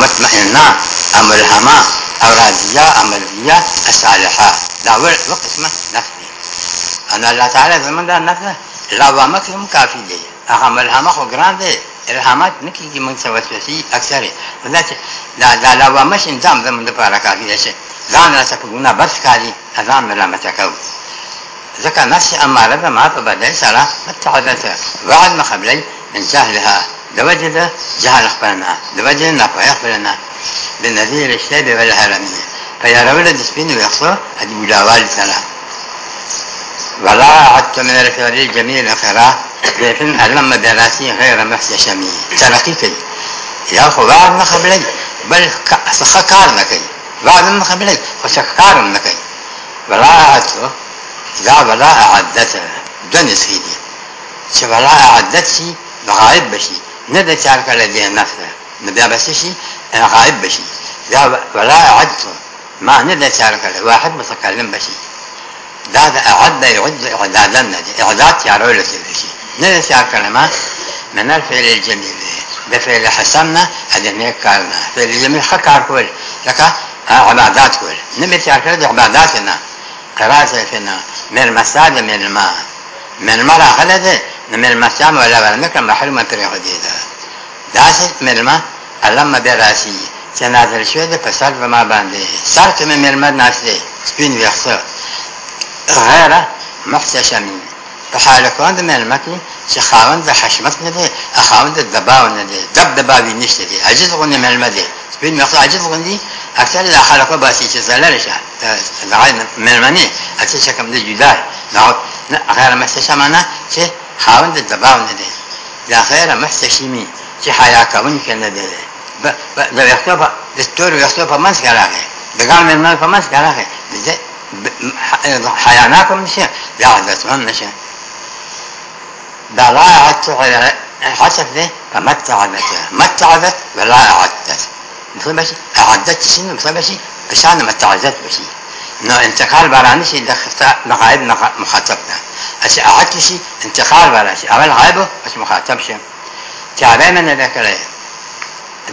مطمئنه ملهمه او راضيه عمليه صالحه دا ور وقسمه نفس دي ان الله تعالی زمونږ دا نفس لوامه کې هم کافي دی هغه ملهمه خو ګران دی الهامات نکېږي موږ څه وسوسې اکثره دا چې دا دا لوامه شین ځم زمونږ لپاره کافي دی ځان را څخه ګونه بس کاری ځان ملامت کوو ذكر نفسي أما ربما ما بدل سرى متعدت بعد ما قبلي من سهلها لوجه ده جهل أخبرنا لوجه نقوى أخبرنا بالنذير الشاب والهرمي فيرون الدسبين ويخصر أدي مجاوال سلا ولا عدت من الفعل الجميل أخرى لكن ألم براسي غير محتشمي ترقيكي يا أخو بعد ما قبلي بل سخكار نكي بعد ما قبلي وسخكار نكي ولا عدت لا ولا أعدت دون سيدي ولا عدت شي بغائب بشي نه د چار کړه دی نه نه بیا بس شي غائب بشي دا ولا عد ما نه د چار کړه واحد متکلم بشي دا د اعد يعد اعدادا نه اعداد چارو لته بشي نه د چار کړه ما من الفعل الجميل ده فعل حسننا هذا نه کارنا فعل جميل حکار کول لکه عبادات کول نه به چار کړه د عبادات نه قرات نه من المساجد من الماء من المرأة خلده مېلمه چا مو ولا ورنه کړم محرومه پرې خدي ده داسې مېلمه الله مې راسي چې نازل شوی ده په سر به ما باندې سر کې مې مېلمه ناشته سپین ویښته غیره محتشمین په حال کې د مېلمه کې چې خاوند د حشمت نه دی خاوند د دباو نه دی دب دباوی نشته دی عجز غونې مېلمه دی سپین ویښته عجز غونې اکثر د خلکو باسي چې زلل شه د عین مېلمنې اته شکم د جدا غیر محتشمانه چې خاوند د دباو نه دی لا خیر محتشمی چې حیا کوم کې نه دی د یختو په د ستورو یختو په منځ کې راغی د ګام نه په منځ کې راغی حیا نه کوم شي دا د اسمان نشه دا لا رائعت حسب ده فما متعبت ولا اعدت مثل ماشي اعدت شنو مثل ماشي بس انا ما بشي نو انتقال بارانی شي د خفته غایب مخاطب نه اسی اعت شي انتقال بارانی شي اول غایب اسی مخاطب شي تعبه من ذکره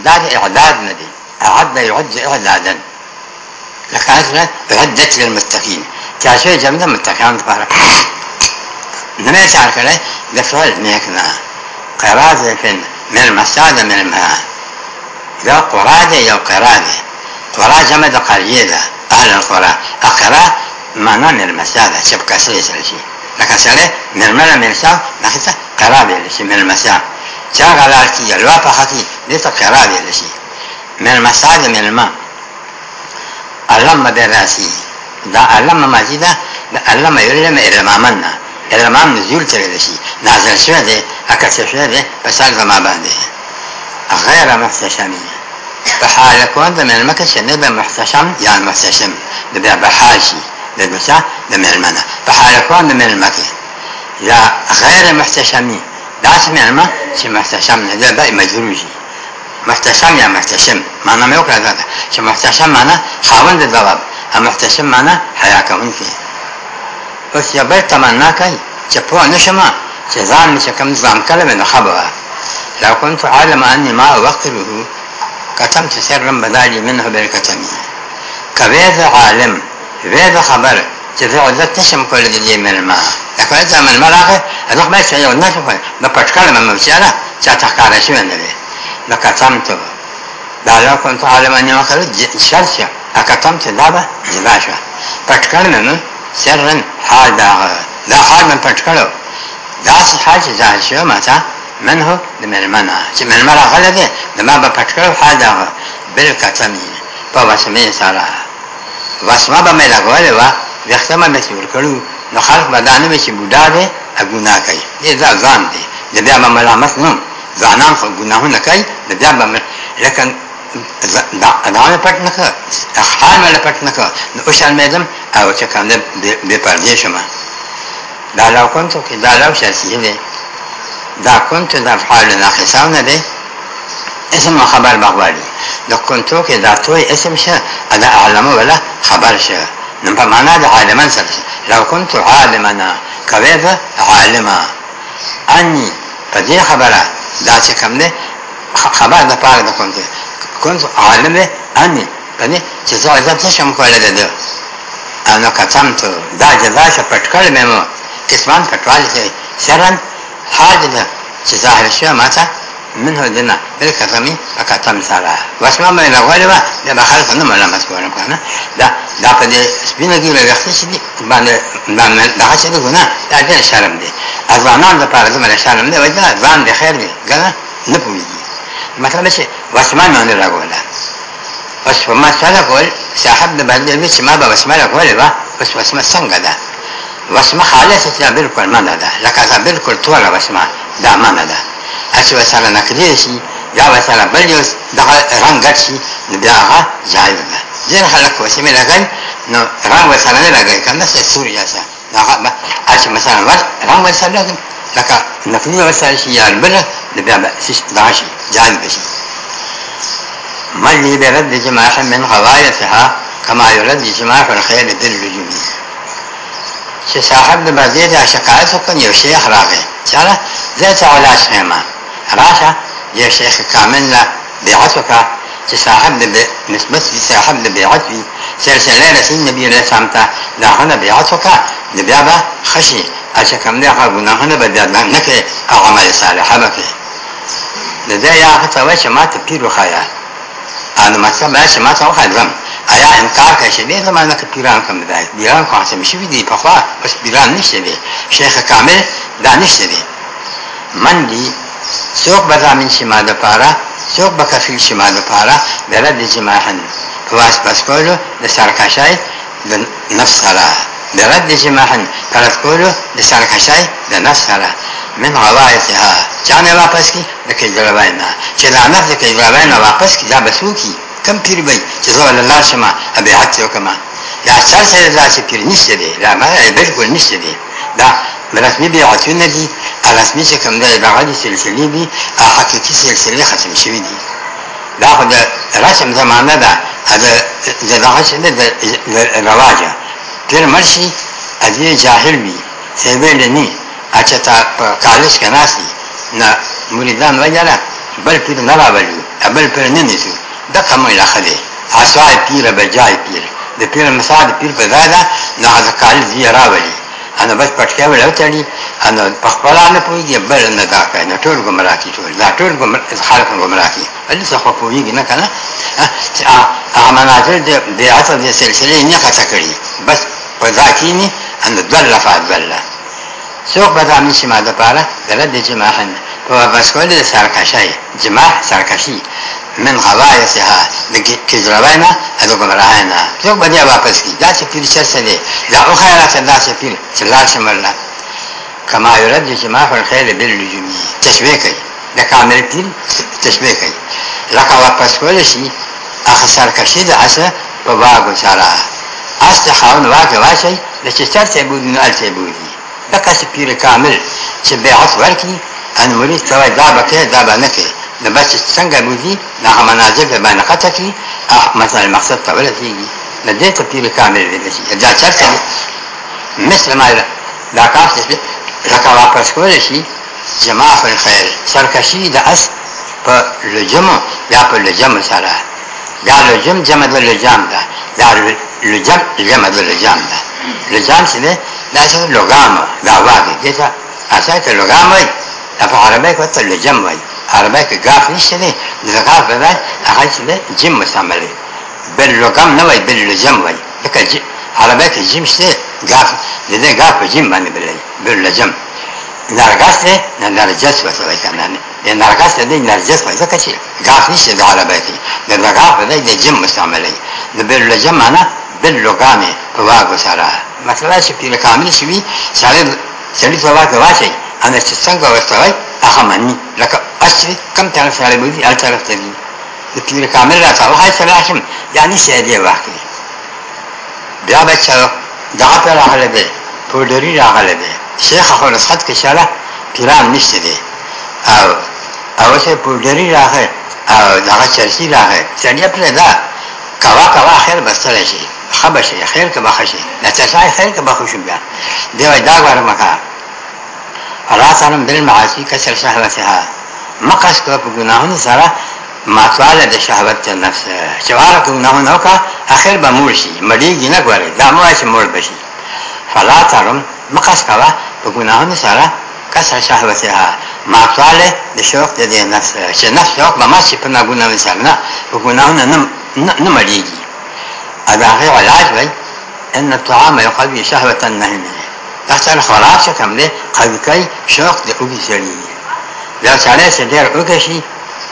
ذات اعداد ندي اعد يعد اعدادا لكاتره اعدت للمتقين تعشي جمده متقين تبارك نما يشعر كله دفعل نيكنا قرادة من المسادة من الماء إذا قرادة يو قرادة قرى جمع د قرية ده اهل القرى اقرى معنا ملمسا ده چپکسی سره شي لکه سره مرمره ملسا نخیصه قرى بیل شي ملمسا چا قرار کی یلوا پخه کی دته قرى بیل شي ملمسا ده ملما علم دراسی دا علم ماضی ده دا علم یلم ارمامن ده ارمام نزول ترلی شي نازل شوه ده اکثر شوه ده پسال زما باندې غیر مستشامی بەحارەکە دەمێنمە کە شوێنێک بە مەحسەشەم یان مەسەشم دەبێ بەحاشی دەگوسا دەمێنمەە بەحارەکان دەمێنمەکە یا غیرە مەحسەشەمی داسمێنمە چی مەحسەشەم نەدە بە مەجروژی محتشم یا محتشم معنا مې وکړه دا چې محتشم معنا خاوند د ځواب هم محتشم معنا حیا کوونکی اوس یا به تمنا کوي چې په نشم چې ځان چې کم ځان کلمه نه خبره لو كنت عالم اني ما وقته كتمت سرا بدالي منه بالكتم كبيذ عالم بيذ خبر چې زه عزت نشم کولای د دې ملما دا کله چې ملما راغی هغه ما چې یو نشم کولای دا پټکل مې مچاله چې تا کار شي نه دی دا کتم ته دا لا کوم ته عالم نه وکړ شرط دا کتم ته دا به جدا شو پټکل نه سرن حال دا دا حال من پټکل دا څه حال چې ځان شو ماته منه د ملمنا چې ملمنا راغله ده د ما په پټکړ حال دا بل کچمی په واسمه سره واسما به مې لګولې وا وختمه مې څور کړو نو خلق بدانه مې چې بوډا ده اګونا کوي دې ځا ځان دي د بیا ما ملامت نه ځانان خو ګناهونه کوي د بیا به لکن دا انا پټ نه کړ حال مې پټ نه کړ نو شان مې دم او چې کوم دې به پردې شمه دا لو کوم ته دا لو شاسې دي دا كنت دا فعل ناقصان ده اسم او خبر بغواړي د كنتو کې دا توي اسم شه ادا علم ولا خبر شه نو په معنا د عالمان سره لو كنت عالمنا كيف عالما اني په دې خبره دا چې کوم نه خبر د پاره د كنت كنت عالم اني کنه چې زه عزت نشم کولای ده انا کتم ته دا جزا شه پټکړ مې مو کسمان کټوال شه سرن حاجبه چې ظاهر شوه ماته منه دنا بالكرم فكتم سارا واسمع ما لا غير ما لا خلف انه ما لمس وانا كنا دا دا قد سبينا دي لا يخص دي بان بان دا حاجه دي هنا دا دي شرم دي ازوانان دا پاره زما شرم دي وجه زان دي خير دي غنا نپوي مطلب شي واسمع ما نه لا غولا بس ما سره کول صاحب د باندې چې ما به واسمع لا غولا بس واسمع څنګه ده وسمه خالص چې بالکل منه ده لکه دا بالکل ټوله وسمه دا منه ده هڅه وسره نقلی شي یا وسره بل یو دغه رنګ ګټ شي نو بیا هغه جایز ده ځینې خلک وسمه لګي نو رنګ وسره نه لګي کنه چې سوریا سه هغه هڅه مثلا ور رنګ وسره لګي لکه نقلی وسره شي یا بل نو بیا دا شي جایز شي من لي برد جماح من غوايتها كما يرد جماح الخيل بالرجوم چې صاحب د مزید لا شکایت وکړ یو شیخ راغی چاله زه ته علاج مېما راشه یو شیخ کامل لا بیعت وکړه چې صاحب د نسبت صاحب د بیعت وي سلسله رسول نبی علیه السلام ته دا هنه بیعت وکړه د بیا به خشي چې کوم دې هغه ګناهونه به درد نه کړي او عمل صالح به کړي د دې یا هڅه وکړه چې ماته پیر وخایا ان ما څه ما څه ما څه وخایم آیا انکار کوي چې دې زمانه کې پیران کم دی پیران خو هڅه مشي دي په خوا بس پیران نشته دي شیخ کامل دا نشته دي من دي څوک به زمين شي ماده پاره څوک به کفیل شي ماده پاره درد جماعن پواس پس کولو د سرکشای د نفس سره درد جماعن پرد کولو د سرکشای د نفس سره من غلایتها چانه واپس کی د کجلواینا چې لعنت د کجلواینا واپس کی دا بسو کی کم پیر بای چې زه الله شمه بیعت یو کما دا اثر سره دا چې پیر نشته دی لا ما بالکل نشته دی دا رسمي بیعتونه دي رسمي چې کوم دی بعد سلسله دي حقيقي سلسله ختم شوی دي دا خو د رسم زمانه ده دا د دغه د رواجه پیر مرشي ازي جاهل وي سیبل نه اچھا تا کالج کې ناسي نه مریدان وایلا بل پیر نه راولي بل پیر نه نیسي دا کومه لخه دی اسای پیر به جای پیر د پیر مثال پیر په ځای دا نه ځکال زی راولي انا بس پټکیا ولا تړي انا په خپل نه پويږي بل نه دا کوي نه ټول ګمرا کی ټول دا ټول ګمرا خلق ګمرا کی اللي څه خو پويږي نه کنه ا مناظر د د اصل د سلسله نه خطا کړی بس په ذاتینی ان دل فعل څوک به دا نشي ما د پاره دلته جماعه په بس کول د سرکشي جماع سرکشي من غوایسها لګي کجروانا هغه ګمراهانا یو باندې واپس کی دا چې پیر شر سره دا او خیرات دا چې پیر چې لار شمرنا کما يرد جماع الخير بالنجوم تشبيه کوي دا کامل پیر تشبيه کوي لکه واپس کول شي اخ سر کشید عسه په واګو سره است خاون واګه واشي د چې سر ته بودن ال ته بودي لکه چې پیر کامل چې بیعت ورکی ان مرید سره دا بکه دا بنکه د بس څنګه بوزي دا هم منازل به باندې خطا کی مثلا مقصد ته ورسیږي د دې تطبیق کامل دی چې دا چرته مثل ما دا کار چې راکا واپس کول شي جماع فی الخير سرکشی د اس په لجم یا په لجم سره دا لجم جمع د لجام ده دا لجم جمع د لجام ده لجام څه ده دا څه لوګام دا واګه دې څه اساس لوګام وي په عربی کې څه لجم وایي عربی که گاف نشته دی زغاف به بعد هغه چې ده جم مستعمل دی بل لغم نه وای بل لجم وای لکه عربی که جم شته گاف دې گاف په جم باندې بل بل لجم نرگس ده نه نرجس به سوی کنن ده نرگس ده نرجس به ځکه چې گاف نشته د عربی کې د زغاف به د جم مستعمل دی د بل لجم معنا بل لغامه واغ سره مثلا چې کامل شي سره سړی په واغ واچي هغه چې څنګه ورسوي هغه مانی لکه اصلي کم طرف سره بودی هر طرف ته دی د پیر کامل را سره هاي سره هاشم یعنی شه دی واقعي بیا بچو دا پر راغله به پودری راغله به شیخ خو نسخت کې شاله پیران نشته دی او او چې پودری راغله او دا چرسی راغله څنګه پر دا کوا کوا خیر بسره شي خبشه خیر که بخشه نتشای خیر که بخوشم بیا دیو دا ورمکه راسن دل معاشی کا شر شهوت ها مقص کو په ګناهونو سره ماتواله د شهوت نفس چوار ګناهونو کا اخر به مور شي مړیږي نه ګوري دا مو شي مور بشي فلا ترم مقص کوا په ګناهونو سره کسر شهوت ها ماتواله د شوق د نفس چې نفس شوق به ماشي په ګناهونو سره نه په ګناهونو نه مړیږي ادا هغه علاج وای ان الطعام يقوي شهوه النهي اصل خوراک چې کوم دی قوي کوي شوق د اوږې سړي دا سړی چې ډېر اوږه شي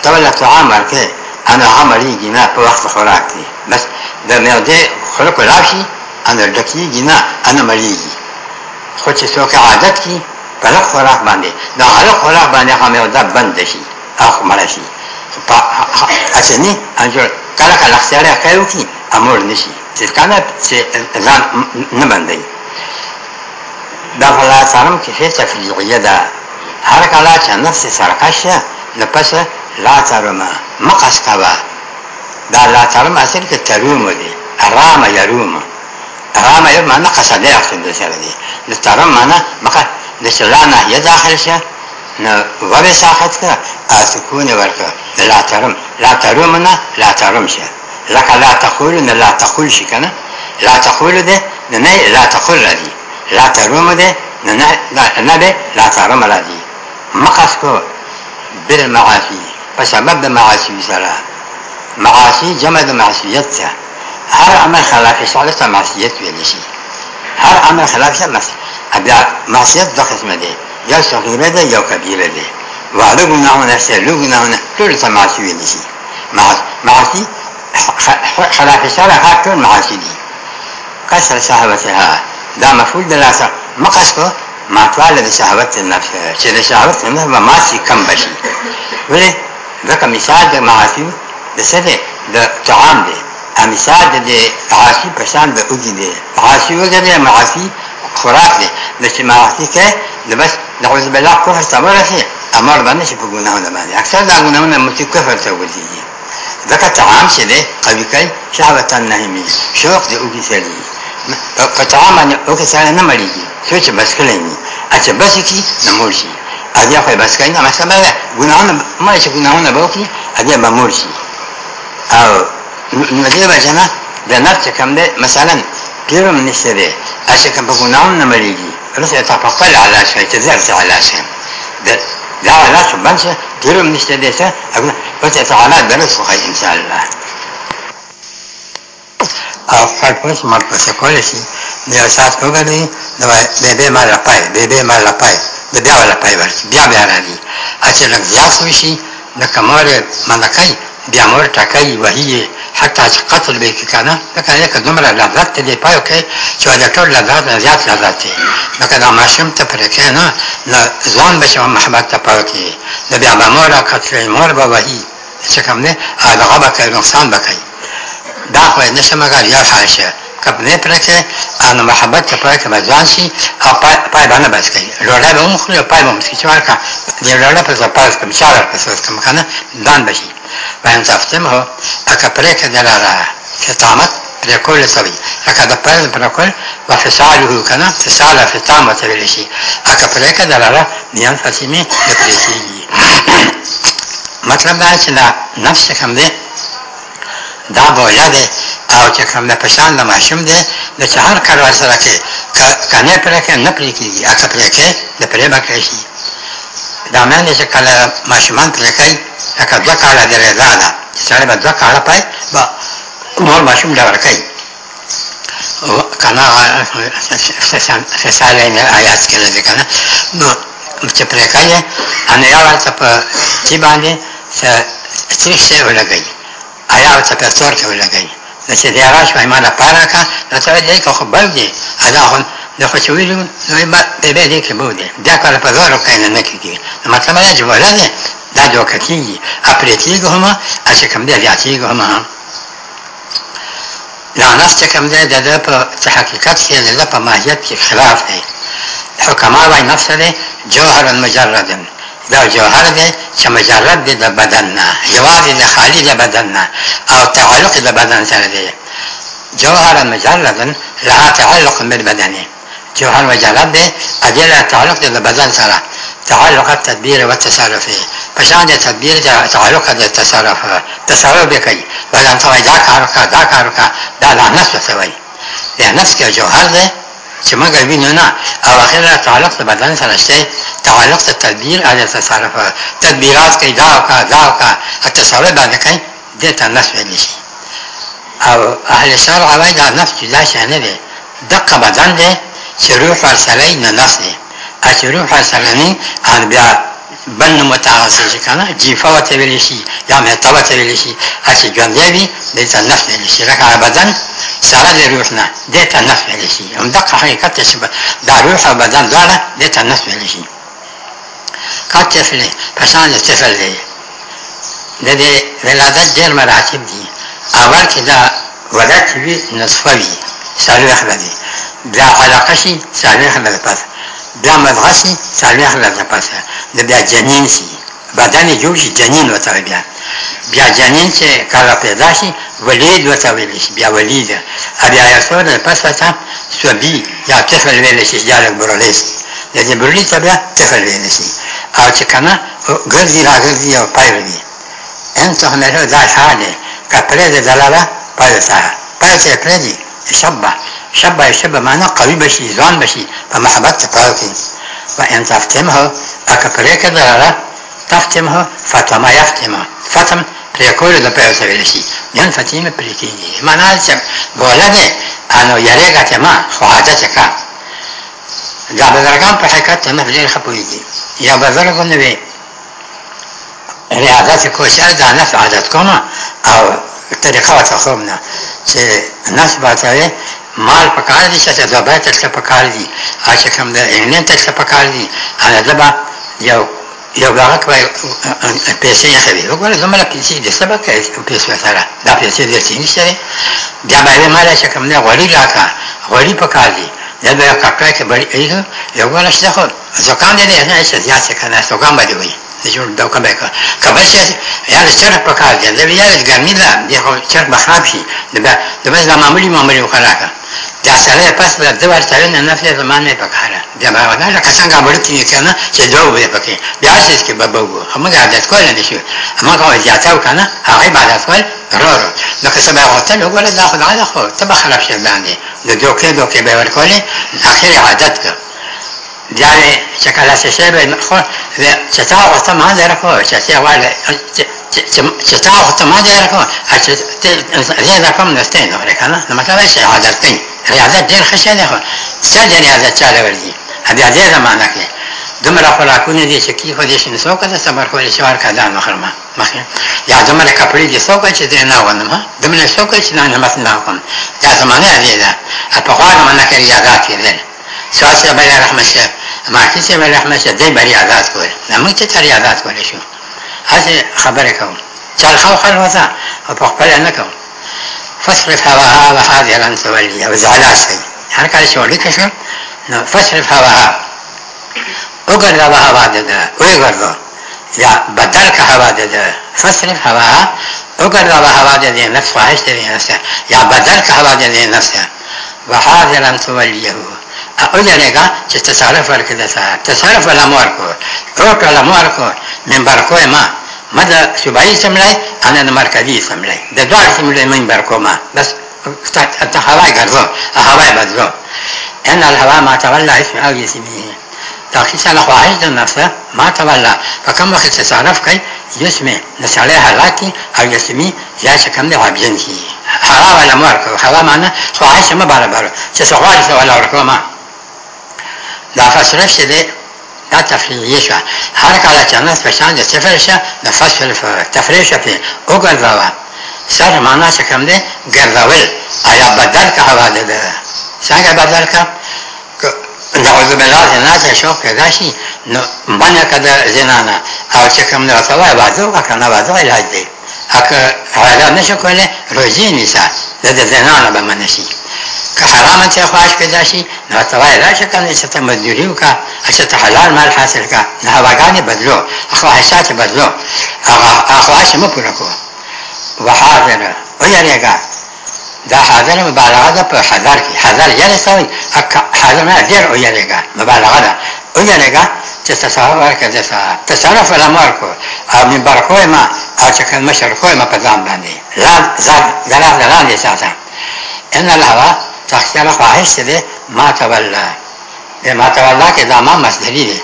ته له طعام ورکړي انا عمليږي نه په وخت خوراک دی بس د معدې خلق راشي انا ډکیږي نه انا مړیږي خو چې څوک عادت کی په خوراک باندې دا هر خوراک باندې هم یو ځب بند شي اخ مړ شي په اچنی انجو کله کله سره کوي امر نشي چې کنه چې ځان نه باندې دا فلا سرم کې هیڅ تفریعیه ده هر کله چې نفس سرکش لپس لا ترم مقص کوا دا لا ترم اصل کې تروم دي ارام يروم ارام یو معنا قصد یې اخلي د سره دي د ترم معنا مقصد د شلانا یا داخل شه نو ور ساحت کا سکون ورکا لا ترم لا ترم نه لا ترم شه لکه لا تقول نه لا تقول شي کنه لا تقول ده نه لا تقول دي لا تروم ده نبه لا تروم لدي مقص کو بالمعاصي فسبب معاصي سرا معاصي جمع د معصیت ته هر عمل خلاف شرع ته معصیت ویل شي هر عمل خلاف شرع ابیا معصیت دو قسمه ده یا صغیره ده یا کبیره ده واړه ګناهونه سلو ګناهونه ټول ته معصیت ویل شي معاصي خلاف شرع هر ټول معاصي دي قصر صحبتها دا مفعول د لاسه مقصد کو ما تعال د شهوت النفس چې د شهوت نه ما ماشي کم بشي ولې دا مثال د معاصی د سره د طعام دی امثال د عاصی په شان د اوږي دی عاصی وګړي معاصی خوراک دی د چې معاصی کې د بس نعوذ بالله کفر ثمره شي امر باندې چې په ګناهونه باندې اکثر دا ګناهونه مت کفر ته ودیږي ځکه طعام چې دی قوي کوي شهوت النهمي شوق د اوږي سره په طعام باندې او که سره نه مړیږي څو چې بس کړی ني اچھا بس کی نه مړ شي اګیا خو بس کای نه مثلا ګناونه ما چې ګناونه به وکړي اګیا به مړ شي او نو دې وجه نه د نفس کم ده مثلا پیرم نشته ده اچھا کوم ګناونه نه مړیږي رس يتفقل على شيء تزرز على شيء ده ده علاقه بنشه پیرم نشته ده څه اګنه بس تعالی درس خو ان شاء الله او خړ پوس مړ پوس کول شي نو احساس وګڼي نو به به مال پای به به مال پای د بیا ولا پای ورشي بیا بیا راځي اچھا لږ زیات شي نو کمره منکای بیا مور ټکای وهیه حتی چې قتل به کې کنه دا کنه که دومره لذت دی پایو کې چې دا ټول لذت نه زیات لذت دی لکه دا ماشم ته پر کې نه ځان به شم محبت ته پایو کې دا بیا مور قتل مور به وهی چې کوم نه هغه به نقصان به کوي دا خو نه سمګر یا خاصه کپنه پرکه ان محبت ته پرکه مزان شي او پای باندې بس کوي لوړه به مخ له پای مو چې ورکا د لوړه په زپاس کوم چار په سس کوم کنه دان بشي باندې تفتم هو اکه پرکه دلاره کتامت پرکول سوي اکه د پای پرکول وفصاله کنه فصاله فتامه تل شي اکه پرکه دلاره نیان فاطمه د پرېږي مطلب دا چې نفس کم دی دا بوجه دی او چې کوم د پشان د ماشوم دی د چې هر کار ور سره کې کنه پرې کې نه پرې کېږي اته پرې کې د پرې بکې شي دا مې چې کله ماشومان پرې کوي اګه دوه کاله دی رضا ده چې به دوه کاله پای به نور ماشوم دا ورکوي کنا فسال آیات کې لږه کنه نو چې پرې کوي ان یو څه په چې باندې څه څه ولګي آیا څه کا څور ته ولګي چې دی هغه شوي ما نه پاره کا نو ته دې کو خو بل دی ادا خو د خو چې ویلو نو ما به به دې کې بو دی دا کار په زور کې نه کیږي نو مطلب دا چې ولاله دا جوړ کیږي اپریټیګ هم چې کوم دی اپریټیګ هم لعنت چې کوم دی د په حقیقت کې نه په ماهیت کې خلاف دی حکما وايي نفس دی جوهر مجرد دا جوهر دی چې مجرد دی د بدن نه یوازې د خالی د بدن نه او تعلق د بدن سره دی جوهر مجرد لا تعلق بالبدن جوهر مجرد دی ادله تعلق د بدن سره تعلق التدبير والتصرف فشان د تدبیر د تعلق د تصرف تصرف کوي بدن ته دا کار کا دا کار کا دا لا نفس ته وایي د نفس کې جوهر دی چې موږ وینو نه او اخره تعلق د بدن سره شته تعلق سے تدبیر علی تصرف تدبیرات کوي دا کا دا کا حتی سره باندې کوي دته نفس ویل شي او اهل شرع وايي دا نفس جدا شي نه دی دقه بدن دی چې روح فلسفه نه نفس دی چې روح فلسفه نه ان بیا بن متعاصر شي کنه جیفه وته ویل شي یا مهتبه ته ویل شي چې ژوند دی دته نفس ویل شي راکه بدن سره د روح نه دته نفس ویل شي هم دقه حقیقت چې دا روح او بدن دا دته نفس ویل شي كالطفل پسان طفل دی د دې ولادت ډېر مراتب دي اول کې دا ولادت وی نصفه وی څلوېښت دی بیا علاقه شي څلوېښت نه پس بیا مدغه شي څلوېښت نه پس د بیا جنین شي بدن یې جوړ شي جنین وته بیا بیا جنین چې کله پیدا شي ولید وته ویل شي بیا ولید بیا یې څو نه پس تا سوبي یا طفل ویل شي یا برولې شي د دې برولې ته بیا طفل ویل شي او چې کنه ګرځي را ګرځي او پای ورځي ان ته مې دا شاله کپړې د دلاله پای سره پای چې پرې دي شبه شبه شبه معنا قوي بشي ځوان بشي په محبت ته پای کې وان تفتمها اکپړې کې دلاله تفتمها فتما يفتما فتم پرې کول د پای سره شي نن فتیمه پرې کېږي معنا چې بوله نه انو یاره ګټه ما خواجه چکا دا بزرگان په حقیقت هم ډېر خپويږي یا بزرګ نه وي ریاضت کوشر دا نفس عادت کومه او طریقه وته خوم نه چې نفس باندې مال پکار دي چې دا به تر څه پکار دي اچھا کوم دا انګلند تر څه پکار دي انا دبا یو یو هغه کوي پیسې یې خوي وګوره زموږ پیسې دې سبا کوي پیسې سره دا پیسې دې چې نشته بیا به مال چې کوم نه غوړي راکا غوړي پکار دي 내가 가까이서 머리 이거 요거는 시작을 저 간데네 해서 야세 가나 저 간바디 왜 지금 더 가메가 가바시 야는 저럭 바카지 내가 야는 감니다 내가 저럭 바카피 내가 내가 마무리 마무리 가라가 دا سره پس به د ورته نه نفل زمان نه پکاره دا ما ودا لکه څنګه مړتي کنه چې دوه به پکې بیا شي کې به بو هم دا عادت کول نه شو هم هغه زیاته کنه هغه عبادت کول قرار نو که سبا غوتل وګوره دا خدای له خو ته به خلاف شي باندې د دوکې دوکې به ورکولې اخر عادت کړه دیاره چې کله چې شی به خو چې تا وخت ما نه راکو چې چې وایي ちたおとまでやるかあちてれだかもなしてんのあれかなまた来週はだってんあれだってはしゃねほちゃじゃねあだちゃれわりあであでだまなけどもらほらくねでしきほでしにそうかさまほりしわかだのはままやどもらかぷりでそうかちでなわなまどもらそうかちななますなこんやさまねあでだあとはまなけやがてでそうしゃべらはましゃまきせべらはましゃでばりあだこれなむちゃたりあだこれしょ هسه خبره کوم چې چرخه او خلوته او په خپل نه کوم کول فاصرف هواها وحاذرا سوالي او زعلا سي هر يعني کله شو لیکه شو نو او هواها وګرځه هوا د ده وګرځه یا بدل که هوا د ده هوا او هواها وګرځه هوا نه فاحش نفس نه یا بدل که هوا نه ده نفس وحاذرا توليه أدرك تتصرف الكدسة تصرف الأمور كور روك الأمور كور من بركوه ما ماذا سبعي سملي أنا المركزي سملي ده دوار سملي من بركوه ما بس التخواي كرزو الهواي بدزو أن الهواء ما تولى اسم أو يسميه تاخيص على خواهش النفس ما تولى فكم وقت تتصرف كي يسمي نسالي حلاكي أو يسمي يا شكم دي وابجنسي هوا الأمور كور هوا معنى خواهش ما بارا بارا تسخواري سوالا وركوه ما دا فصرف چې دی دا تفریعی شوه هر کله چې انس په شان د صفر شه د فصل تفریع شه پې وګرځوه سر معنا چې کوم دی ګرځول آیا بدل که حواله ده څنګه بدل که نعوذ بالله زنا چې شوق پیدا شي نو منع که د زنا نه او چې کوم نه ورته وایي واده وکړه که نه واده علاج دی اکه حالا نشو کولی روزي نیسه د زنا نه به منع شي که حرام ته خواهش پیدا شي نو توای راشه کنه چې ته مزدوری وکا چې ته حلال مال حاصل کا نه هواګانې بدلو خواهشات بدلو هغه خواهش مو پوره کو وحاضر ویریګا دا حاضر مبالغه ده په حاضر کې حاضر یعنی سوي حاضر نه ډیر ویریګا مبالغه ده ویریګا چې تصرف ورکړه د تصرف الامر کو او من برخوي ما او چې کله مشر خوي ما په ځان باندې لا ځان دلاله دلاله اساسا ان الهوا تحصیل خواهش ده ما تولا ده ما تولا که دا ما مصدری ده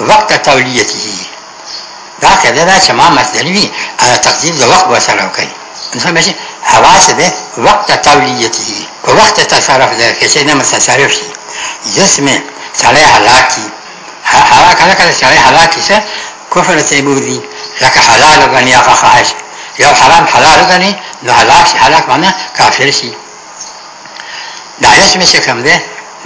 وقت تولیتی دا قیده دا چه ما مصدری وی تقدیم دا وقت بسره کوي انسان بشه حواس ده وقت تولیتی و وقت تصرف ده کسی نمت تصرف شی جسم سره حلاکی هوا کله کله سره حلاکی سه کفر تیبودی لکه حلال غنی آخا خواهش یو حرام حلال غنی نو حلاک شی حلاک مانا کافر شی دا اسم چې کوم دی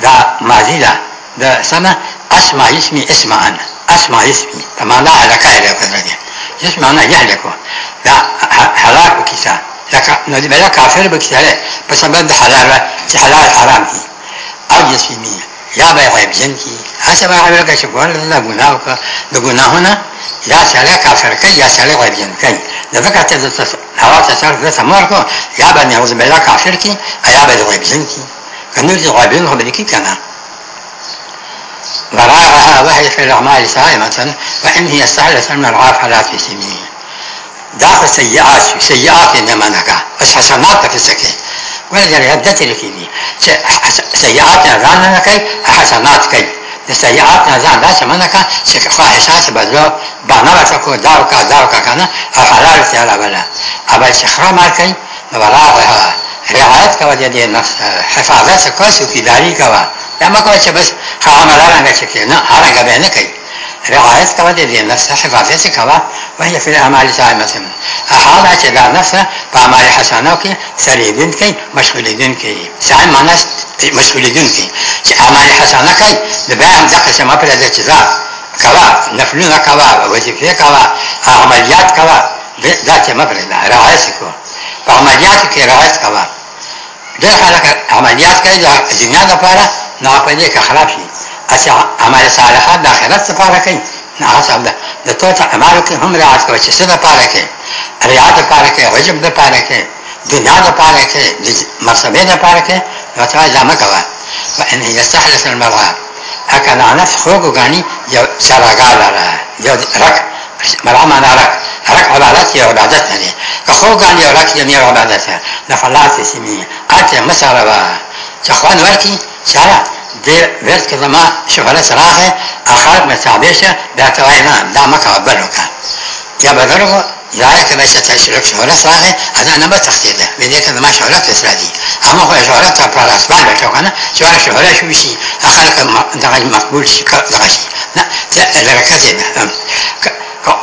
دا ماضی ده د سمه اسمع اسمي اسمع انا اسمع اسمي تمام دا علاقه یې راکړه اسمع انا یهلکو دا هلاک کیسه لکه نو دی بیا کافر به کیسه په سبب د حلال چې حلال حرام دي او یسمی یا به غیب جن کی حسب عمل کا شکوان لله گناہ کا د گناہونه یا سره کافر کوي یا سره غیب جن کوي د فکرت د حواس سره د سمار کو یا به نعوذ بالله کافر کی یا به غیب جن کی النرجس غالبا هو بديك كما ضرارها وهي في الأعمال سائمة فإن هي سهلة المرعى فلا تسميه ضعف السيئات سيئات إنما نكا بس حسنات في السكين ولذلك ردت الكيمي سيئات نزان نكي حسنات كي سيئات نزان لا سمنكا خواهشات بدلو بانوا تكو داوكا داوكا كان أخلال سيالا بلا أبا شخرا ماركي بلاغها رعایت کوه د دې نفس حفاظت څخه کوشش کی داری کوه دا ما کوه چې بس حرام نه رنګ چې نه هغه به نه کوي رعایت کوه د دې نفس حفاظت څخه کوه وهي فی الاعمال الصالحه هغه چې دا نفس په اعمال حسنه کې سریدین کې مشغولین کې سعی معنا مشغولین کې چې اعمال حسنه کوي د بیا هم ځکه چې ما پر دې چې ځه کوا نفلونه کوا وظیفه کوا عملیات کوا دا چې مبرنه راځي کو په عملیاتو کې رعایت کوه ډېر خلک عملیات کوي د دنیا لپاره نو په دې کې خراب شي اسی عمل صالحات د آخرت لپاره کوي نه حساب ده د توت اعمالو کې هم رعایت کوي چې څه لپاره کوي رعایت لپاره کوي وجب لپاره کوي دنیا لپاره کوي د مرتبه لپاره کوي نو ته ځما کوه فإن يستحلف المرأة اکل عنف خوګو غانی یو چراغا لاره یو رک مرعا معنا رک رک عبادت یو عبادت نه خوګان یو راکې جمعي او بعد ته د فلاس سیمه اته مسربا چې خوان ورکی چارا د ورس کې زما شفاله سراحه اخر متابشه دا تواینا دا مکه بلوکا یا بدلو ذلك بس تشرك شهرة صاحي هذا أنا بتخطيطه بديك ما شهرة تسردي أما هو شهرة تبرد أسباب بتوقنا شهرة شهرة شو شيء أخلق دغش مقبول شيء دغشي لا تلركزي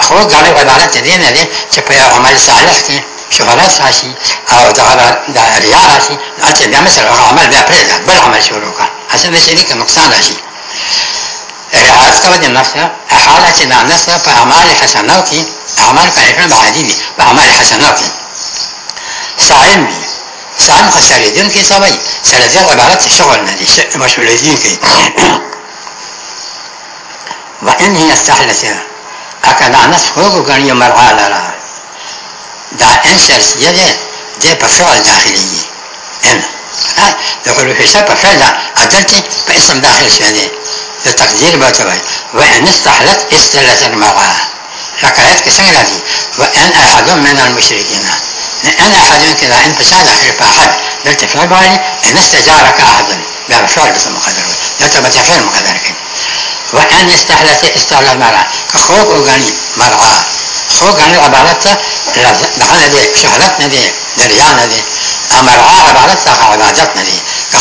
خو ځانې عبادت دې نه دي چې په عمل صالح کې شهرت راشي او دغه د ریا راشي چې بیا مثلا عمل بیا پرې ده بل عمل شروع کړه هڅه نشي کې نقصان راشي رعایت کوه د نفس حاله چې د نفس په اعمال حسنو کې اعمال په اړه بعدي دي په اعمال حسنو کې سائم دي سائم خو سریدون کې سوي سریدون عبارت شغل نه دي مشغول دي کې وان هي استحلسه કાકા લાનત હોગ ગણીએ مرعا لرا دا انسرس يلي دي بفعل داخلي ان يقول في سبب فعل عدلتي باسم داخل شهدي لتقدير بتوي وان استحلت استلت المرأة لقيت كسنغلتي وان احد من المشركين ان احد كذا ان فساد اخرف احد لتفعل بالي ان استجارك احد بفعل باسم مقدر لا تبتفعل مقدرك وان استحلت استحلت مرعا خوګ وګڼي مرعا خوګ غني عبارت دغه دې شهرت نه دي دریا نه دي مرعا عبارت څخه عبادت نه دي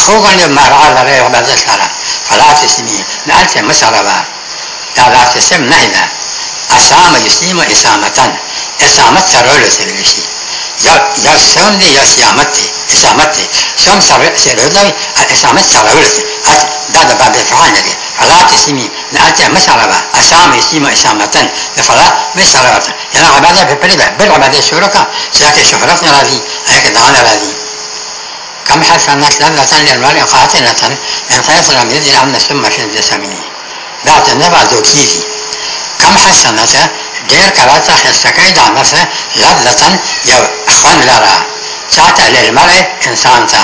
خوګ غني مرعا لري عبادت لري فلا تسمي لا تسمي مسربا لا تسمي نه ده اسامه يسمي اسامه اسامه ترول سره شي یا شام دی یا سیامت دی اسامت دی شام سرولوی اسامت سرولت دی دا د باب فعال نه دی فلا تسمی نعت مسربا اسام اسیم اسامتن فلا مسربا یعنی عبادة په پلی ده بل عبادة شروع کا سیاک شهرت نه راځي ایک دان راځي كم حسن لذة للمرء قاتلة من فيصل لم يدري أن السم في الجسم بعد النبع ذو كيفي كم حسنة ډیر کله څه خستکی دا نفه لذتن یو خوند لره چاته للمرء انسان ته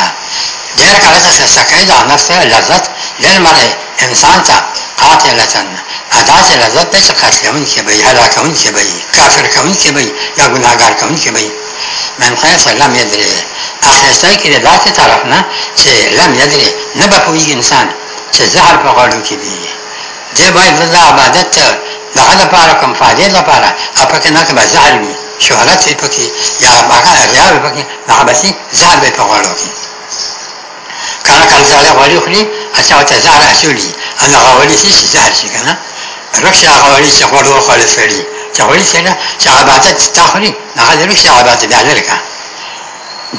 ډیر کله څه خستکی دا نفه لذت للمرء انسان ته قاتلتن ادا چې لذت ته قتلون کې به هلاکون کې به کافر کون کې به یا ګناګار کون کې به من خیص لم یدری اخیستای کې د ذات طرف نه چې لم یدری نه به انسان چې زهر په غاړو کې دی دی باید د عبادت دعا لپاره کوم فعالیت لپاره اپکه نه به زعل وي شهرت یې پکې یا هغه ریا وي پکې نه بسې زعل به په غاړو کې کله کله زعل غواړي خو نه اچھا ته زعل اچولي انا غواړي چې زعل شي کنه رخصه غواړي چې غوړو خالص سړي چې غواړي څنګه چې عبادت تخري نه غواړي چې عبادت دی لکه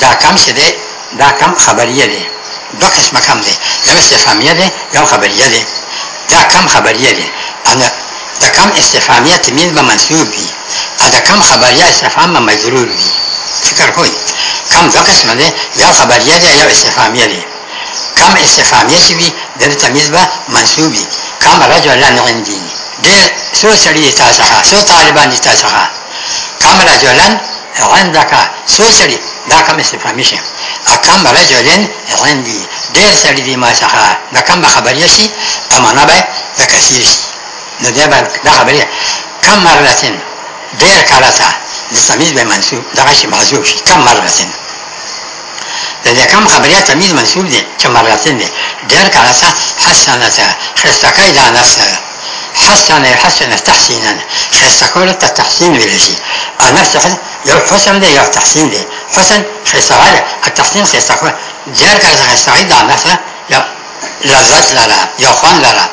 دا کم شه دی دا کم خبریه دی دو قسم کم دی یو استفهامیه دی یو خبریه دی دا کم خبریه دی انا د کم استفهامیه تمیز به منصوب وي او د کم خبریه استفهام به مجرور وي فکر کوئ کم دوه قسمه دی یو خبریه دی یو استفهامیه دی کم استفهامیه چې وي د تمیز به منصوب وي کم رجل لن عندي ډېر څو سړي دي تا څخه څو طالبان دي تا څخه کم رجلن عندك څو سړي دا کم استفهامي شي اکم رجلن عندي ډېر سړي دي ما څخه دا کم خبریه شي په معنا به د کثیر شي د دې باندې دا خبره کم مرلتين ډېر کاله تا د سمیز به منسوب دغه شی محذوب شي کم مرلتين د دې کم خبره تمیز منسوب دي چې مرلتين دي ډېر کاله تا حسنته خستکای دا نفسه حسن حسن تحسينا خستکول ته تحسين ویل شي نفس یو حسن دی یو تحسين دی حسن خستکای التحسين خستکول ډېر کاله خستکای دا نفسه لذت لرا یا خوان لرا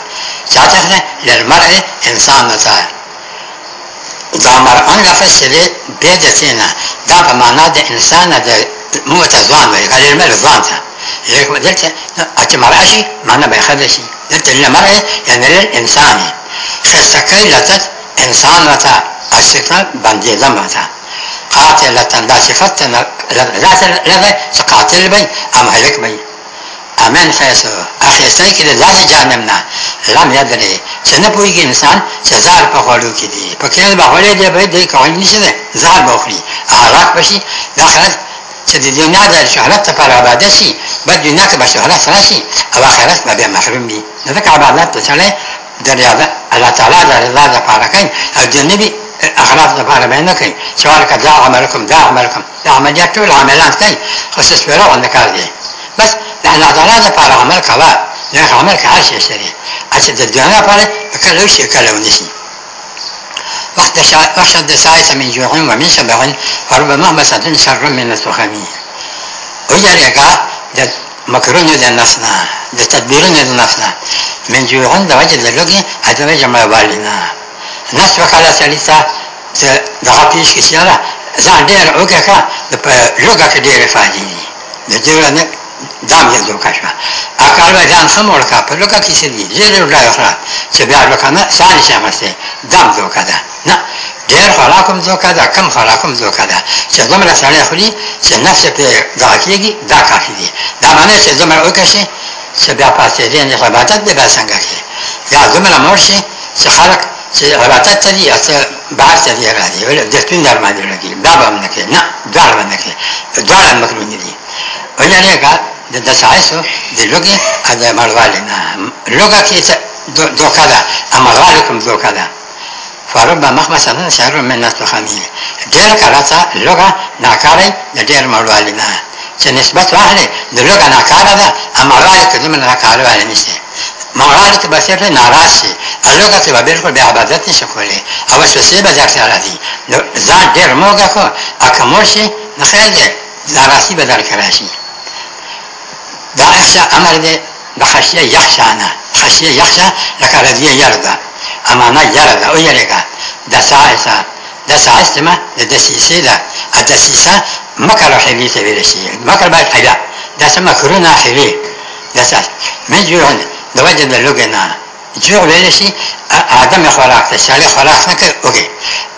ذاتنا للمرء إنسان نتاع دا مرأن لفظ شبه بيدة سينا دا بمعنى دا إنسان دا موتا زوان بي قال المال زوان تا يقول دلت أتي مرأة شي معنى بيخد شي دلت للمرأة يعني للإنسان خستكي لتت إنسان نتاع الصفة بندي قاتل لطن دا لطن لطن لطن لطن لطن لطن لطن بي امن فیصو اخیستای کې د لاس جامم نه لم یاد لري چې نه پويږي انسان چې زار په خوړو کې دي په کې به خوړې دی به د کوم نشي ده زار به خوړي حالات بشي داخلت چې د دنیا د شهرت لپاره آباد شي بد دنیا کې به شهرت سره شي او آخرت به بیا محروم وي دا که عبادت ته چلې د رضا الله تعالی د رضا لپاره کوي او د نبی اخلاق لپاره باندې کوي چې ورکه دا عملکم دا عملکم دا عملیات ټول عملات کوي خصوص پیرو باندې کار دی بس د الله تعالی لپاره عمل کوه نه عمل کې هر شي سره اچھا د دنیا لپاره کله یو شي کله ونشي وقت وحشد سائس من جوع ومن شبع ورب مهمسة شر من السخم وجريكا د مکرونو د نفسنا د تدبیرونو د نفسنا من جوعون د وجه د لوګي اته وجه ما بالینا نفس وکاله سلیسا د غپیش کې سیاره ځان ډیر وګه کا د لوګه کې ډیر فاجی د ډیر نه dam yin zo kashwa akar ba jan samol ka pa loka kisi ni je le la khara che bya loka na shani shama se dam zo kada na der khala kum zo kada kam khala kum zo kada che dam la sare khuli che na se pe da ki gi da ka ki di da mane che dam la o kashi che bya pa se de ne khabatat de ba sanga ki ya dam la morshi che khalak che khabatat tadi asa bahar tadi e ra di de tun dar ma di ra ki da ba ne ke na dar ma ne ke dar ma ne ke ولنګا د دسایسو د لوګي ا د مړوالې نه لوګه کې څه دوکا ده اما غالکم دوکا ده فرب مخمسه شهر من نست خمیل ډېر کله څه لوګه ناکارې د ډېر مړوالې نه چې نسبت واخلې د لوګه ناکاره ده اما غالکم دې من ناکاره والے نشته مغالي ته بصیر نه ناراض شي الګا ته بالکل به عبادت نشي کولای او وسوسه به ځار سره دي ځان ډېر موګه کو اکه مرشي نه خیر دې ناراضي به درکراشي دا اخشا امر دی د خشیه یخشا نه خشیه یخشا لکه رضیه یرده امانه یرده او یرده د سائسه د سائسه ما د دسیسه ده ا دسیسه مکر حلی ته ویل شي مکر باید حیا دا سم کرونه حلی د سائسه من جوړ د وجه د لوګنا جوړ ویل شي ادم خوراک ته شاله خوراک نه کوي اوګي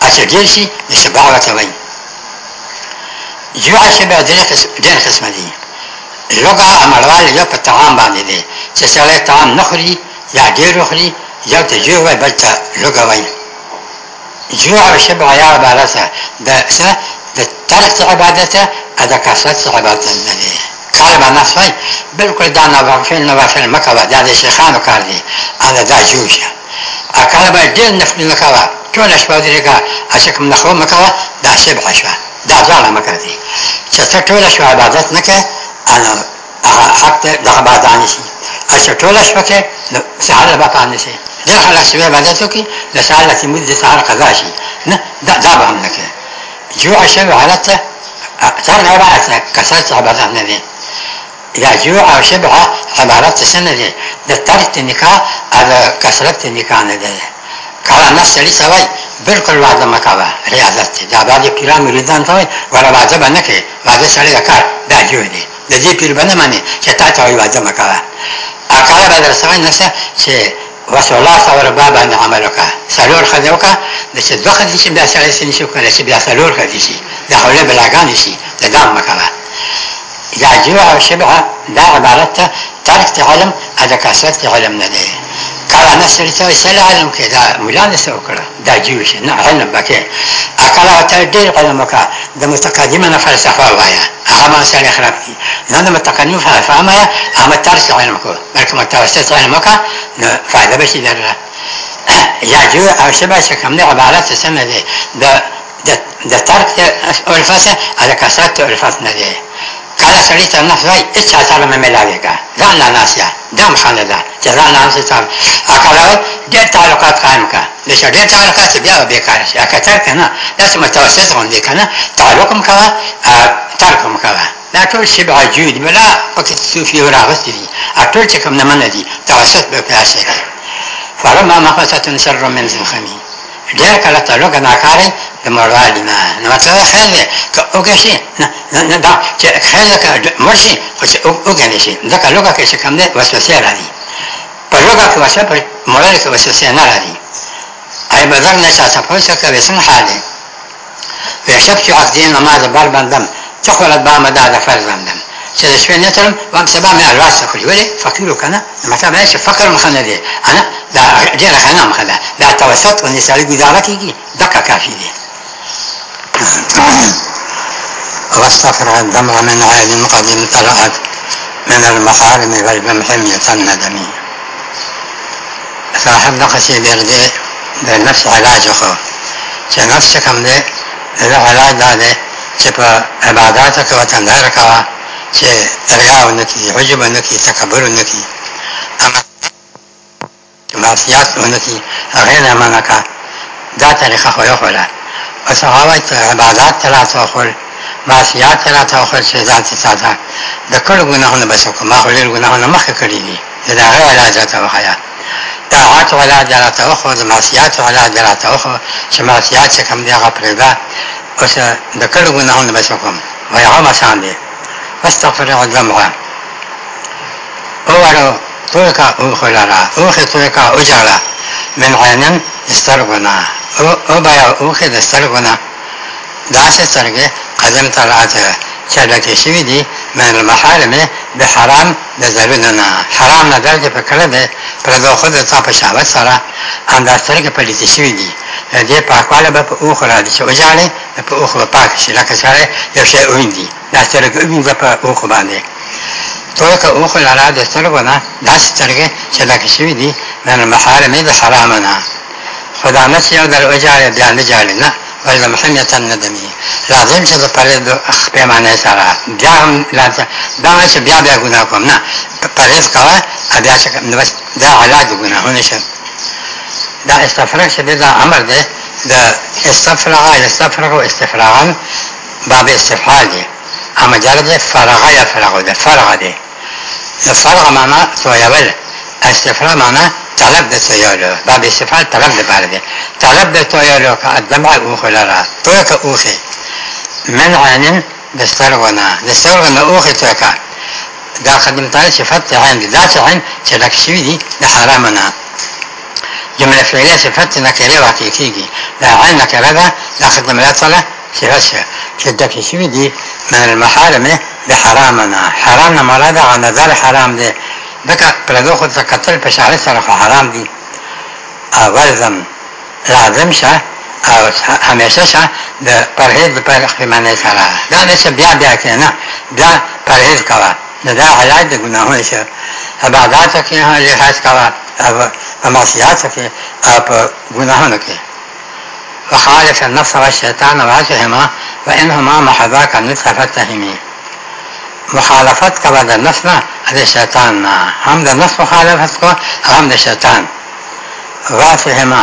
ا چې ډیر شي د سبا وته وایي جوع شبه دین قسم دین قسم دي لوږه امړوال یو په طعام باندې دی چې سړی طعام نه خوري یا ډېر خوري یو ته جوع وایي بل ته لوږه وایي جوع او شبع یا عبارته د څه د ترک عبادته ا د کثرت عبادت نه دی کار به نه سوی بلکل دا نوافل نوافل مه کوه دا د شیخانو کار دی انا دا جوع شه ا کار به ډېر نفل نه کوه ټوله شپه دې کا چې کوم نخو مه کوه دا شبع شوه دا ځاله مه کوه چې ته ټوله شپه عبادت نه کوې حق ته دغه به ادا نه شي او چې ټوله شپه کې سهار به کار نه شي ډېر خلک شپې عبادت وکړي د سهار له لمونځ د سهار قضا شي نه دا دا به هم نه کوي جوع شوی حالت ته سهار نه عبادت دی کثرت عبادت نه دی یا جوع او شبع عبارت څه نه دی د ترک نکاح او د کثرت نکاح نه دی کله نه سړي سوای بالکل وعده مکاوه ریاضت دی دا باندې کرام مریدان ته ولا واجب نه کوي واجب سړي د کار دا جوع دی د دې پیر باندې معنی چې تا ته وایي واځه مکا اکاله بدر سوي نه چې وسولا سوال بابا نه عمل وکا سلور خدای وکا د چې دوه خدای چې بیا سره سن شو کړي چې بیا سلور خدای شي د حوله بلاګان شي د دام مکا یا جو او شبه دا عبارت ترک علم ادا کثرت علم نه دی کله نسل ته سل علم کې دا مولا نسو کړه دا جوش نه علم بکې اکلا ته ډېر قدم وکړه د متقدمه نه فلسفه وایا هغه ما سره خراب دي نه د متقدمه فلسفه ما هغه ترس علم کو بلکې متوسط علم وکړه نو فائدہ بشي درنه یا جو او شبه چې کوم نه عبارت سم دي د د ترک الفسه على كثرة الفات نه دي کالا سړی ته نه وای اچھا سره مې ملاوي کا ځان لا ناسیا دم خانه ده چې ځان نام سي ځان اکاله ډېر تعلقات قائم کا د شه ډېر تعلقات بیا به کار شي اکه تر کنه داسې متوسط غوندې کنه تعلق هم کا ترک هم کا دا ټول شبع جود بلا پکې صوفي راغستې دي ټول چې کوم نه من دي توسط به پیاسه فرما مقصه سر من زخمي ډېر کله تعلق نه کاری د مړوالي نه نو مطلب خیر دی که اوږه شي نه دا چې خیر لکه مړ شي خو چې اوږه نه شي ځکه لوږه کې چې کم دی وسوسې راځي په لوږه کې وسوسه په مړوالي کې وسوسې نه راځي ای بدر نه چا سفر څه کوي څنګه حال دی ویشب چې عقدین نماز بار بندم څه خلت با مدار فرض بندم سيدسوين نترم وام سبا مع الراس كل ولي فكيلو كنا ما تعملش فكر مخنا دي انا لا جير خنا مخنا دا توسط ونسالي بذارك يجي دقة كافي دي نعم. واستفر الدمع من عين قد انطلعت من المحارم والبمح يتندمي صاحب نقصي بردي بالنفس علاج اخو چه نفس کم ده ده علاج داده چه پا عباداتك وتندهرك چې ریا نه کی عجب نه کی تکبر نه کی اما معصیات نه کی هغه نه معنا کا دا طریقه خو یو خلا او صحابه عبادت تلا توخل معصیات تلا توخل چې ځان ته ساده د کړه ګناهونه بس کو ما خو لري ګناهونه مخه کړی دي دا هغه علاج ته وخیا طاعات ولا جلا توخو د معصیات ولا جلا توخو چې معصیات چې کوم دی هغه پرېدا اوس د کړه ګناهونه بس کوم وای هغه مسان دي استغفر ذنبها اوارو تويكا اوخلالا اوخي تويكا اوجالا من عين استرغنا او بایا اوخي دسترغنا داسه سرګه قدم طلعت چلکه شوی دی من المحارم به حرام د زلوننا حرام نه درځي په کله ده پر دوه خدای ته په شاوه سره انداز سرګه په لیدې شوی دی دې پاکواله به په اوخ راځي چې وځاړي په اوخ به پاک شي لکه سره یو شی ویندي دا سترګې وینځه په اوخ باندې توګه اوخ لاره د سترګو نه دا سترګې چې لکه شوی دي نه محارمې د حرام نه خدا نه چې یو در وځاړي بیا نه ځاړي نه ولا محمد الندمي لازم چې د پرېد اخ په معنی سره بیا هم لازم دا چې بیا بیا ګناه کوم نه پرېز کاوه بیا چې دا علاج ګناهونه شه دا استفرغ چې دا امر دی دا استفرغ استفرغ استفراغا باب استفعال دی اما جرد فرغ یا فرغ دی فرغ دی فرغ معنا تویول استفراغ معنا طلب د تویولو باب استفعال طلب د بار دی طلب د تویولو که الدمع اوخی لرا توی که اوخی من عین دسترغنا دسترغنا اوخی توی که دا خدمتان صفت عین دی دا چې عین چې لک شوی دی د حرامنا جمله فعلیه صفت نکره واقع کیږي دا عین نکره ده داخل جمله سره صفت شه چې د کې شوی دي من المحارم د حرام نه حرام نه مراد عن نظر حرام ده دغه پردو خود څخه قتل په شهر سره حرام دي اول زم لازم شه او همیشه شه د پرهیز د پرخ په معنی سره دا نشه بیا بیا کنه دا پرهیز کوا دا علاج د ګناهونو شه بعدا ته کې هغه لحاظ کوا आप मासियात से आप गुनाह न के وخالف النفس والشيطان وعشهما وإنهما محذاك النسخ فاتهمي مخالفتك بعد النفس هذا الشيطان هم نفس مخالفت مخالفتك هم ده الشيطان وعشهما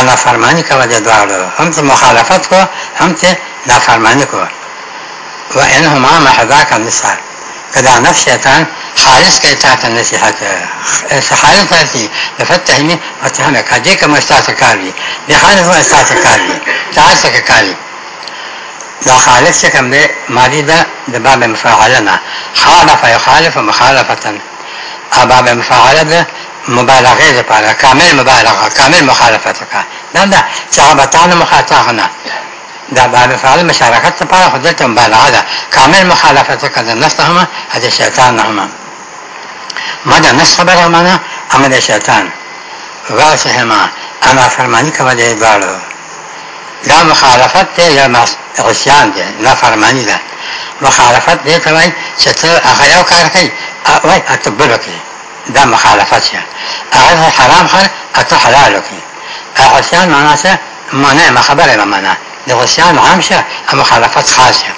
أنا فرمانی فرمانك وده دوارو هم ده مخالفتك هم ده نافرمانك وإنهما محذاك النسخ كده نفس شیطان حارس کوي تا ته نصيحت حارس پاتې فتحني فتحنا کاجه کوم ساته کاری د حارس وه ساته کاری تاسو کې کاری دا حارس چې کوم دی ماضي دا د باب مفاعلنا خالف يخالف مخالفه باب مفاعله ده مبالغه لپاره کامل مبالغه کامل مخالفت کا نه دا صحابتان مخاطغنا دا باب فعل مشارکت لپاره خدای ته مبالغه ده کامل مخالفت کا د نفس هم د شیطان هم ما نه صبر معنا عمل شیطان واسهما انا فرمانی کولای باړو دا مخالفت ته یا عصیان دی نه فرمانی ده مخالفت دی ته وایي چې ته هغه یو کار کوي وایي ته بل وکړي دا مخالفت شه هغه حرام خر ته حلال وکړي عصیان معنا څه معنی ما خبره معنا د عصیان عام شه مخالفت خاص شه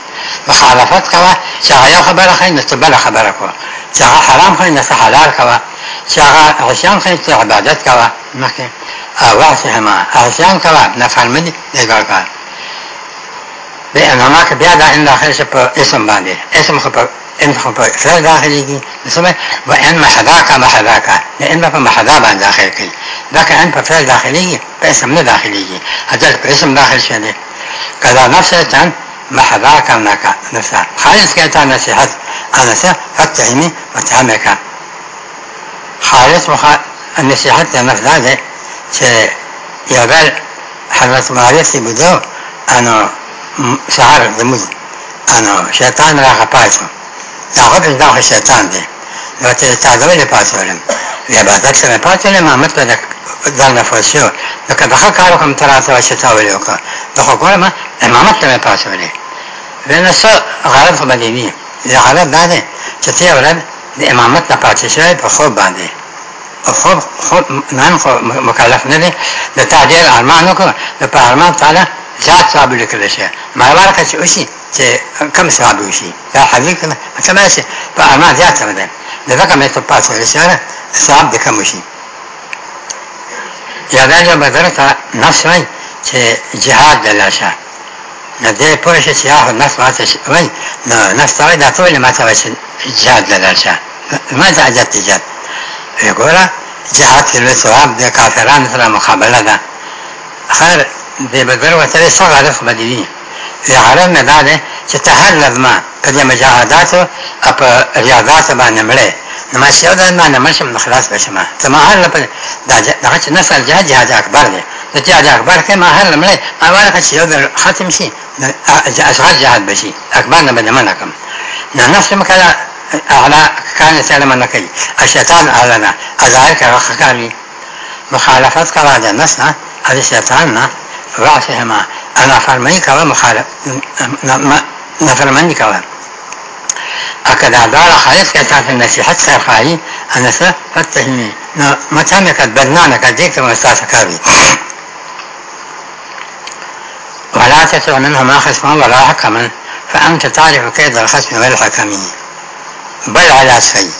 مخالفت کوه چې هغه یو خبره خای نه بل خبره کوه چې هغه حرام خای نه حلال کوه چې هغه عصیان خای ته عبادت کوه مکه او واسهما عصیان کوه نه فرمدي دګار کوه به انما که بیا دا ان داخل شي په اسم باندې اسم خو په ان خو په فعل داخلي دي نسمه و ان محذاك محذاك لان په محذا باندې داخل کړي دا که ان په فعل داخلي په اسم نه داخلي دي حضرت په اسم داخل شي کدا نفسه تن محبا करना का दूसरा खालिज कहता है नसीहत से हक चाहिए बचा में का खालिज नसीहत नफदा दे छे यगल हजरत मारिस बुझो अनो सहार दमुज अनो शैतान राखा पासो राखा पिस दाखा शैतान दे vaata tagavele paatvēlim. Iebēdāk sen paatvēlim, ametlēdāk dalna fosio. Daka daha karukam tarāta vaši tavili oka. Daha korama emametlēme paatvēli. Ve nasa gharab madini. Ya gharab bādi. Çatī avram imamətlə paatişəy pa xob bādi. خوب خوب من خو مکلف نه دي د تعدیل ارمان وکړه د په ارمان تعالی ذات صاحب لیکل شي ما ورکه چې اوسي چې کم صاحب اوسي دا حدیث نه کما شي په ارمان ذات باندې د دغه مې ته پاتې لسانه صاحب د کوم شي یا دا چې بدرته نفس وای چې جهاد د لاشه نه دې پوه شي چې هغه نفس ماته وای نه نفس ته دا ټول ماته وای چې جهاد د لاشه ما ته اجازه جهاد وګوره جهاد کې له ثواب د کافرانو سره مقابله ده خیر د بدر وسره څنګه غرف بدلی علم نه دا ده چې ته هر لازمه په دې مجاهدات او په ریاضات باندې مړې نو ما شیو دا نه نه مشم نو خلاص بشم ته ما هر لپاره دا دا چې نسل جا جهاد اکبر دی نو جهاد اکبر کې ما هر لمړې اول که شیو ختم شي اشغال جهاد بشي اکبر نه بده منه کوم نه نفس مکلا اعلى كان سلم نکي الشيطان اعلنا اذا هيك خکامي مخالفت کرا ده نسنا هذا الشيطان نه रासहमा अनाफरमानी कवा मुखालफ नफरमानी कवा أكدادار خالص كتاب النصيحة سرخاي أنا فتهمي متى مكت بدنانا كديك مستاسا كابي ولا تتبع منهما خصما ولا حكما فأنت تعرف كيد الخصم والحكم بل على شيء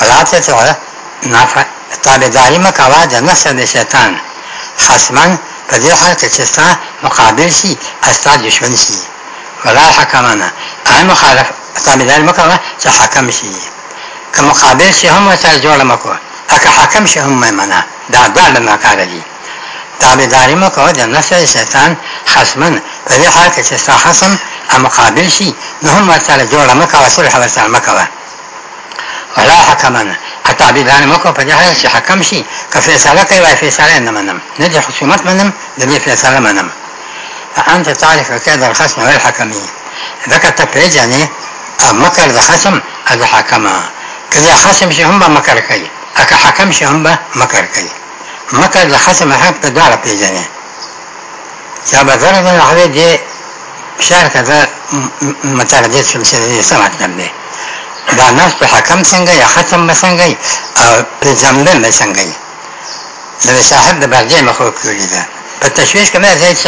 ولا تتبع طالب داري مكوادا نفس شیطان خصمان په دې حال کې چې ستا مقابل شي ستا دشمن شي ولا حکمانه هغه مخالف تعمیدار مه کوه چې حکم شي که مقابل شي هم ورسره جوړه مه کوه که حکم شي هم مه منه دا دواړه ناکاره دي تابعداري مه کوه د نفس شیطان خصمن په دې حال کې چې ستا خصم مقابل شي نو هم ورسره جوړه مه کوه صلح ورسره مه کوه ولا حکمانه قطع بیبان مکو په جهل شي حكم شي که فیصله کوي وای فیصله نه منم نه د خصومت منم د دې فیصله منم فانت تعرف كذا الخصم والحكمية ذكر تبعيد يعني مكر ذا خصم هذا حكمه كذا خصم شي هم مكر كي اكا حكم شي هم مكر كي مكر ذا خصم حب تدار بيجاني سابا ذرد الحبيب دي شارك ذا متردد في السنة سمعت نبيه دا نفس په حکم څنګه یا ختم م څنګه او په جمله م څنګه نو صاحب د برجه مخو کړی دا په تشويش کې مې ځای چې